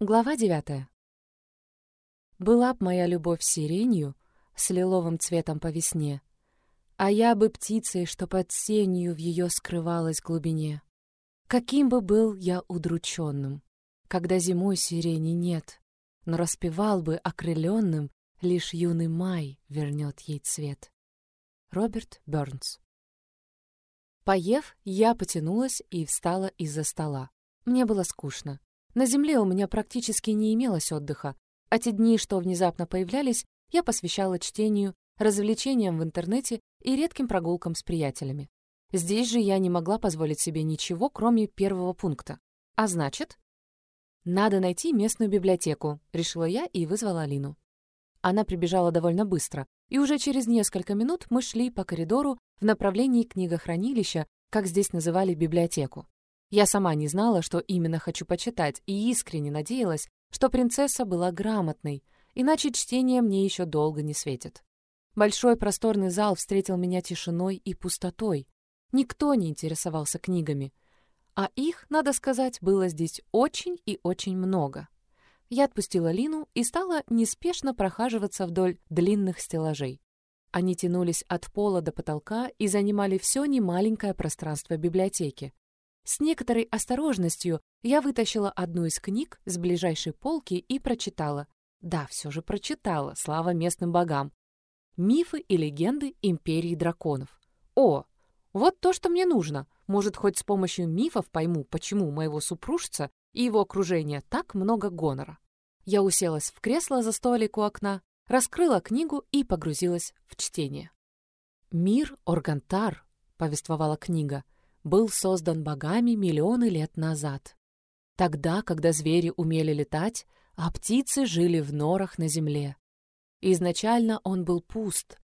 Глава девятая. Была б моя любовь сиренью с лиловым цветом по весне, а я бы птицей, что под сенью в ее скрывалась глубине. Каким бы был я удрученным, когда зимой сирени нет, но распевал бы окрыленным, лишь юный май вернет ей цвет. Роберт Бёрнс Поев, я потянулась и встала из-за стола. Мне было скучно. На земле у меня практически не имелось отдыха, а те дни, что внезапно появлялись, я посвящала чтению, развлечениям в интернете и редким прогулкам с приятелями. Здесь же я не могла позволить себе ничего, кроме первого пункта. А значит, надо найти местную библиотеку, решила я и вызвала Алину. Она прибежала довольно быстро, и уже через несколько минут мы шли по коридору в направлении книгохранилища, как здесь называли библиотеку. Я сама не знала, что именно хочу почитать, и искренне надеялась, что принцесса была грамотной, иначе чтение мне еще долго не светит. Большой просторный зал встретил меня тишиной и пустотой. Никто не интересовался книгами. А их, надо сказать, было здесь очень и очень много. Я отпустила Лину и стала неспешно прохаживаться вдоль длинных стеллажей. Они тянулись от пола до потолка и занимали все немаленькое пространство библиотеки. С некоторой осторожностью я вытащила одну из книг с ближайшей полки и прочитала. Да, все же прочитала, слава местным богам. «Мифы и легенды Империи драконов». О, вот то, что мне нужно. Может, хоть с помощью мифов пойму, почему моего супружца и его окружения так много гонора. Я уселась в кресло за столик у окна, раскрыла книгу и погрузилась в чтение. «Мир Органтар», — повествовала книга, — был создан богами миллионы лет назад. Тогда, когда звери умели летать, а птицы жили в норах на земле. Изначально он был пуст,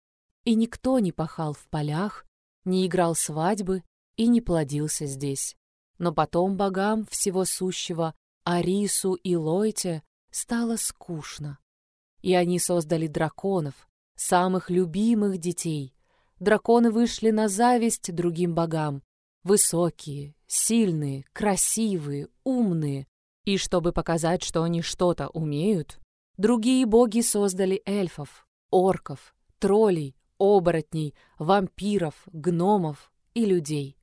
и никто не пахал в полях, не играл свадьбы и не плодился здесь. Но потом богам всего сущего, Арису и Лойте, стало скучно. И они создали драконов, самых любимых детей. Драконы вышли на зависть другим богам. Высокие, сильные, красивые, умные. И чтобы показать, что они что-то умеют, другие боги создали эльфов, орков, троллей, оборотней, вампиров, гномов и людей.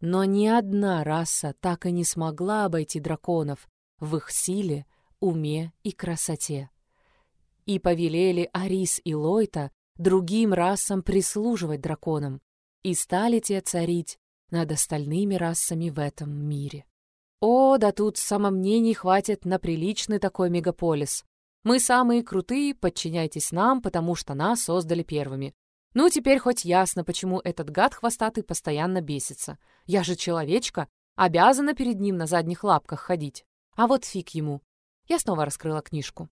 Но ни одна раса так и не смогла обойти драконов в их силе, уме и красоте. И повелели Арис и Лойта другим расам прислуживать драконам, и стали те царить над остальными расами в этом мире. О, да тут самомнений хватит на приличный такой мегаполис. Мы самые крутые, подчиняйтесь нам, потому что нас создали первыми. Ну, теперь хоть ясно, почему этот гад хвостатый постоянно бесится. Я же человечка, обязана перед ним на задних лапках ходить. А вот фиг ему. Я снова раскрыла книжку.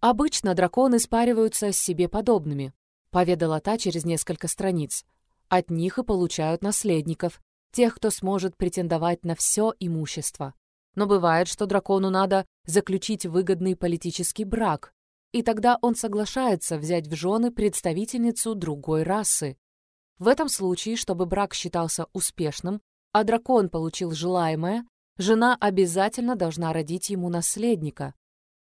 «Обычно драконы спариваются с себе подобными», — поведала та через несколько страниц. «От них и получают наследников, тех, кто сможет претендовать на все имущество. Но бывает, что дракону надо заключить выгодный политический брак, и тогда он соглашается взять в жены представительницу другой расы. В этом случае, чтобы брак считался успешным, а дракон получил желаемое, жена обязательно должна родить ему наследника.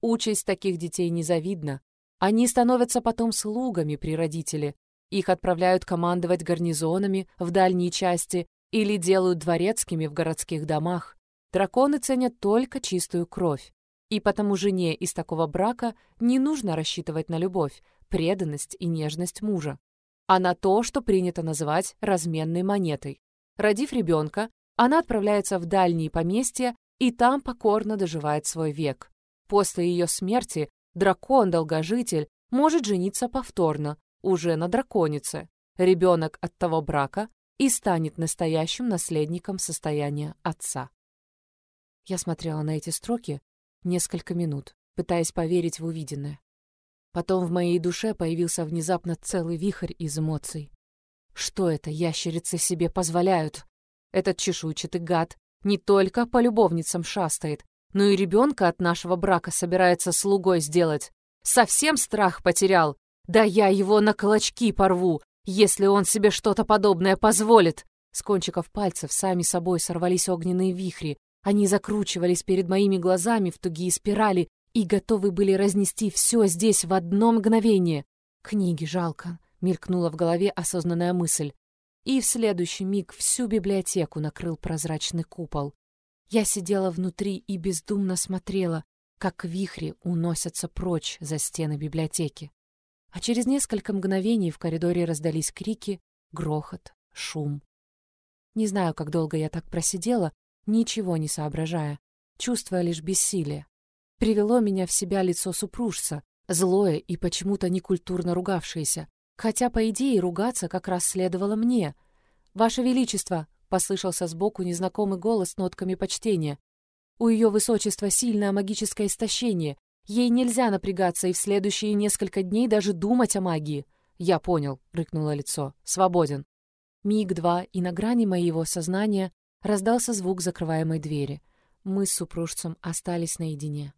Участь таких детей незавидна. Они становятся потом слугами при родителе. Их отправляют командовать гарнизонами в дальней части или делают дворецкими в городских домах. Драконы ценят только чистую кровь. И потому жене из такого брака не нужно рассчитывать на любовь, преданность и нежность мужа, а на то, что принято называть разменной монетой. Родив ребенка, она отправляется в дальние поместья и там покорно доживает свой век. После ее смерти дракон-долгожитель может жениться повторно, уже на драконице. Ребенок от того брака и станет настоящим наследником состояния отца. Я смотрела на эти строки несколько минут, пытаясь поверить в увиденное. Потом в моей душе появился внезапно целый вихрь из эмоций. Что это ящерицы себе позволяют? Этот чешуйчатый гад не только по любовницам шастает, но и ребенка от нашего брака собирается слугой сделать. Совсем страх потерял. Да я его на клочки порву, если он себе что-то подобное позволит. С кончиков пальцев сами собой сорвались огненные вихри, Они закручивались перед моими глазами в тугие спирали и готовы были разнести все здесь в одно мгновение. Книги жалко, мелькнула в голове осознанная мысль. И в следующий миг всю библиотеку накрыл прозрачный купол. Я сидела внутри и бездумно смотрела, как вихри уносятся прочь за стены библиотеки. А через несколько мгновений в коридоре раздались крики, грохот, шум. Не знаю, как долго я так просидела, ничего не соображая, чувствуя лишь бессилие. Привело меня в себя лицо супружца, злое и почему-то некультурно ругавшееся, хотя, по идее, ругаться как раз следовало мне. «Ваше Величество!» — послышался сбоку незнакомый голос с нотками почтения. «У ее высочества сильное магическое истощение. Ей нельзя напрягаться и в следующие несколько дней даже думать о магии». «Я понял», — рыкнуло лицо. «Свободен». Миг-два, и на грани моего сознания раздался звук закрываемой двери. Мы с супружцем остались наедине.